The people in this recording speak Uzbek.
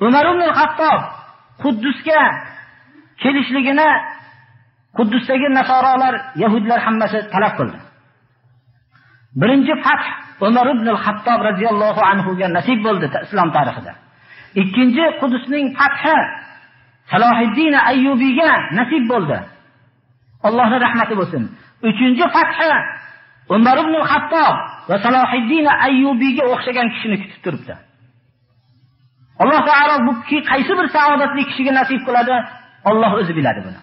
umar ibn hattob quddusga kelishligini quddusdagi nasorolar yahudlar hammasi talab qildi. Birinchi fath umar ibn hattob roziyallohu anhuga nasib bo'ldi islom tarixida. Ikkinchi qudusning fathi salohiddin ayyubiyga nasib bo'ldi. Allohni rahmati bo'lsin. Uchinchi fathi umar ibn hattob va salohiddin ayyubiyga o'xshagan kishini kutib turibdi. Alloh taolo bu qaysi bir saodatli kishiga nasib qiladi? Olloh o'zi biladi buni.